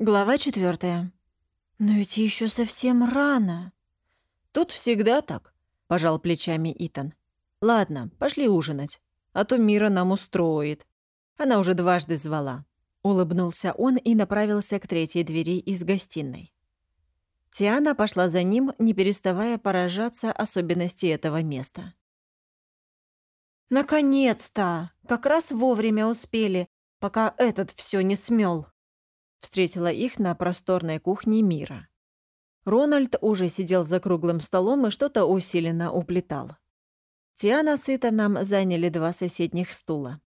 Глава четвертая. «Но ведь еще совсем рано». «Тут всегда так», — пожал плечами Итан. «Ладно, пошли ужинать, а то Мира нам устроит. Она уже дважды звала». Улыбнулся он и направился к третьей двери из гостиной. Тиана пошла за ним, не переставая поражаться особенности этого места. «Наконец-то! Как раз вовремя успели, пока этот все не смел. Встретила их на просторной кухне мира. Рональд уже сидел за круглым столом и что-то усиленно уплетал. Тиана с Итаном заняли два соседних стула.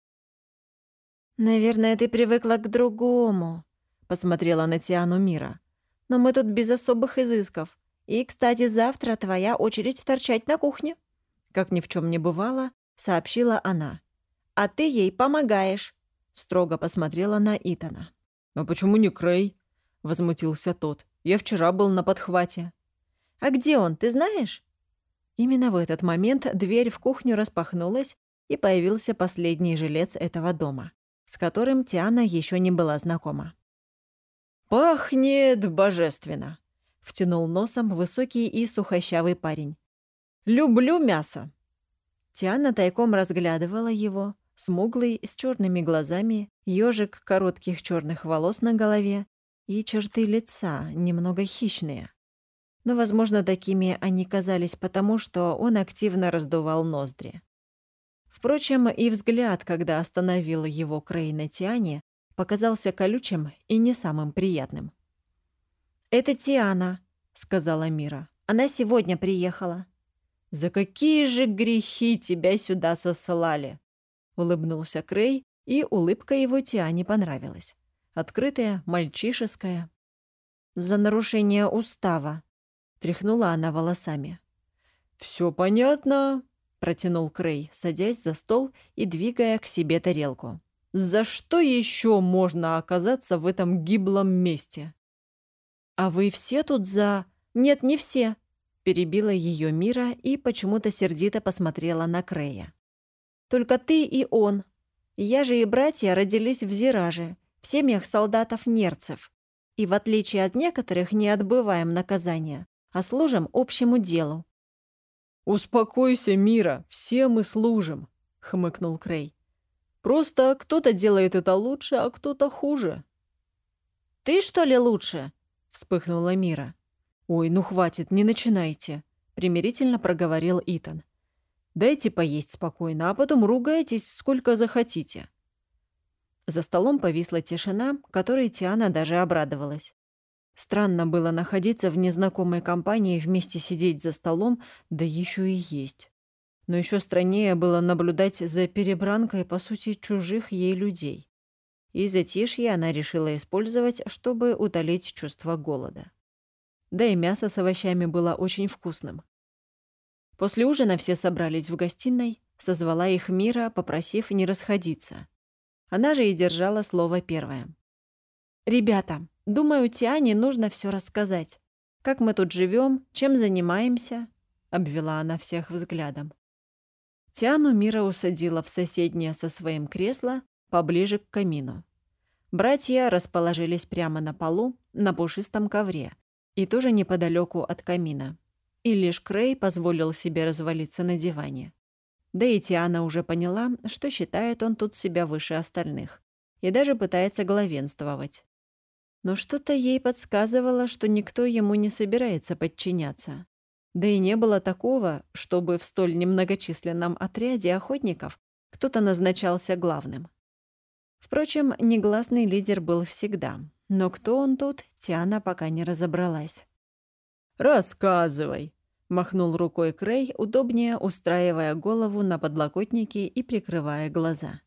«Наверное, ты привыкла к другому», — посмотрела на Тиану Мира. «Но мы тут без особых изысков. И, кстати, завтра твоя очередь торчать на кухне». Как ни в чем не бывало, сообщила она. «А ты ей помогаешь», — строго посмотрела на Итана. «А почему не Крей?» — возмутился тот. «Я вчера был на подхвате». «А где он, ты знаешь?» Именно в этот момент дверь в кухню распахнулась, и появился последний жилец этого дома, с которым Тиана еще не была знакома. «Пахнет божественно!» — втянул носом высокий и сухощавый парень. «Люблю мясо!» Тиана тайком разглядывала его, смуглый, с черными глазами, ежик коротких черных волос на голове и черты лица, немного хищные. Но, возможно, такими они казались потому, что он активно раздувал ноздри. Впрочем, и взгляд, когда остановил его Крей на Тиане, показался колючим и не самым приятным. «Это Тиана», — сказала Мира. «Она сегодня приехала». «За какие же грехи тебя сюда сослали?» — улыбнулся Крей, и улыбка его Тиане понравилась. Открытая, мальчишеская. «За нарушение устава», — тряхнула она волосами. «Всё понятно», — протянул Крей, садясь за стол и двигая к себе тарелку. «За что ещё можно оказаться в этом гиблом месте?» «А вы все тут за...» «Нет, не все», Перебила ее Мира и почему-то сердито посмотрела на Крея. «Только ты и он. Я же и братья родились в Зираже, в семьях солдатов-нерцев. И в отличие от некоторых не отбываем наказания, а служим общему делу». «Успокойся, Мира, все мы служим», — хмыкнул Крей. «Просто кто-то делает это лучше, а кто-то хуже». «Ты, что ли, лучше?» — вспыхнула Мира. «Ой, ну хватит, не начинайте», — примирительно проговорил Итан. «Дайте поесть спокойно, а потом ругайтесь сколько захотите». За столом повисла тишина, которой Тиана даже обрадовалась. Странно было находиться в незнакомой компании, вместе сидеть за столом, да еще и есть. Но еще страннее было наблюдать за перебранкой, по сути, чужих ей людей. И затишье она решила использовать, чтобы утолить чувство голода да и мясо с овощами было очень вкусным. После ужина все собрались в гостиной, созвала их Мира, попросив не расходиться. Она же и держала слово первое. «Ребята, думаю, Тиане нужно все рассказать. Как мы тут живем, чем занимаемся?» — обвела она всех взглядом. Тиану Мира усадила в соседнее со своим кресло поближе к камину. Братья расположились прямо на полу, на пушистом ковре, и тоже неподалеку от камина. И лишь Крей позволил себе развалиться на диване. Да и Тиана уже поняла, что считает он тут себя выше остальных. И даже пытается главенствовать. Но что-то ей подсказывало, что никто ему не собирается подчиняться. Да и не было такого, чтобы в столь немногочисленном отряде охотников кто-то назначался главным. Впрочем, негласный лидер был всегда, но кто он тут, Тиана пока не разобралась. «Рассказывай», — махнул рукой Крей, удобнее устраивая голову на подлокотнике и прикрывая глаза.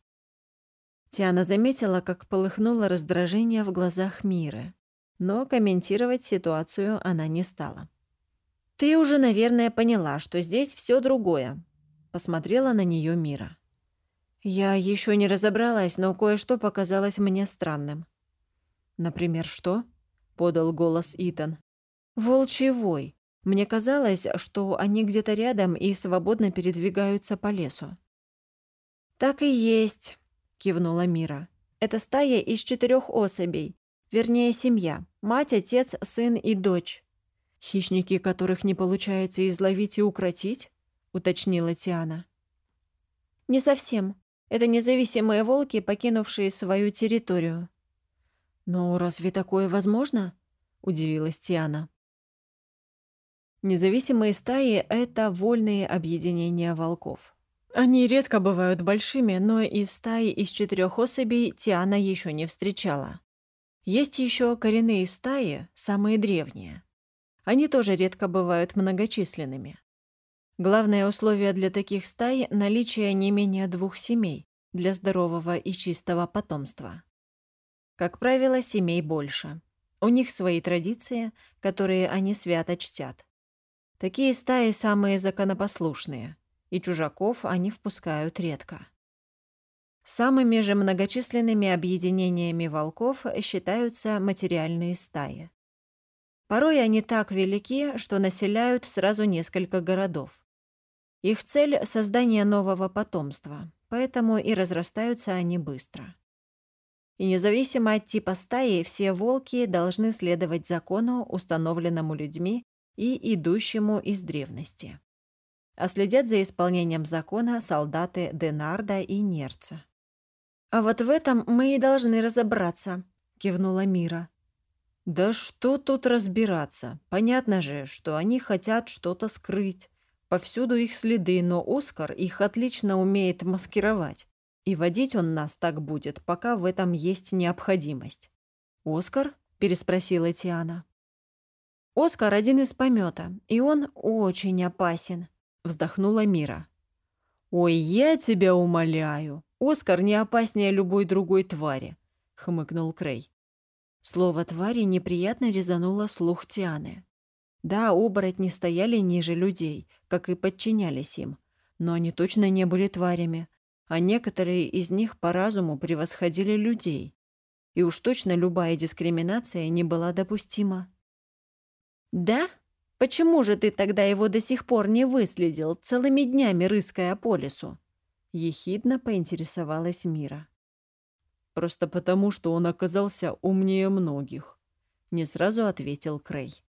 Тиана заметила, как полыхнуло раздражение в глазах Миры, но комментировать ситуацию она не стала. «Ты уже, наверное, поняла, что здесь все другое», — посмотрела на нее Мира. «Я еще не разобралась, но кое-что показалось мне странным», «Например, что?» — подал голос Итан. «Волчий Мне казалось, что они где-то рядом и свободно передвигаются по лесу». «Так и есть», — кивнула Мира. «Это стая из четырех особей. Вернее, семья. Мать, отец, сын и дочь. «Хищники, которых не получается изловить и укротить?» — уточнила Тиана. «Не совсем. Это независимые волки, покинувшие свою территорию». «Но разве такое возможно?» — удивилась Тиана. Независимые стаи — это вольные объединения волков. Они редко бывают большими, но из стаи из четырех особей Тиана еще не встречала. Есть еще коренные стаи, самые древние. Они тоже редко бывают многочисленными. Главное условие для таких стай – наличие не менее двух семей для здорового и чистого потомства. Как правило, семей больше. У них свои традиции, которые они свято чтят. Такие стаи самые законопослушные, и чужаков они впускают редко. Самыми же многочисленными объединениями волков считаются материальные стаи. Порой они так велики, что населяют сразу несколько городов. Их цель – создание нового потомства, поэтому и разрастаются они быстро. И независимо от типа стаи, все волки должны следовать закону, установленному людьми и идущему из древности. А следят за исполнением закона солдаты Денарда и Нерца. «А вот в этом мы и должны разобраться», — кивнула Мира. «Да что тут разбираться? Понятно же, что они хотят что-то скрыть. Повсюду их следы, но Оскар их отлично умеет маскировать. И водить он нас так будет, пока в этом есть необходимость». «Оскар?» – переспросила Тиана. «Оскар один из помета, и он очень опасен», – вздохнула Мира. «Ой, я тебя умоляю, Оскар не опаснее любой другой твари», – хмыкнул Крей. Слово «твари» неприятно резануло слух Тианы. Да, оборотни стояли ниже людей, как и подчинялись им, но они точно не были тварями, а некоторые из них по разуму превосходили людей. И уж точно любая дискриминация не была допустима. «Да? Почему же ты тогда его до сих пор не выследил, целыми днями рыская по лесу?» Ехидно поинтересовалась Мира. Просто потому, что он оказался умнее многих. Не сразу ответил Крей.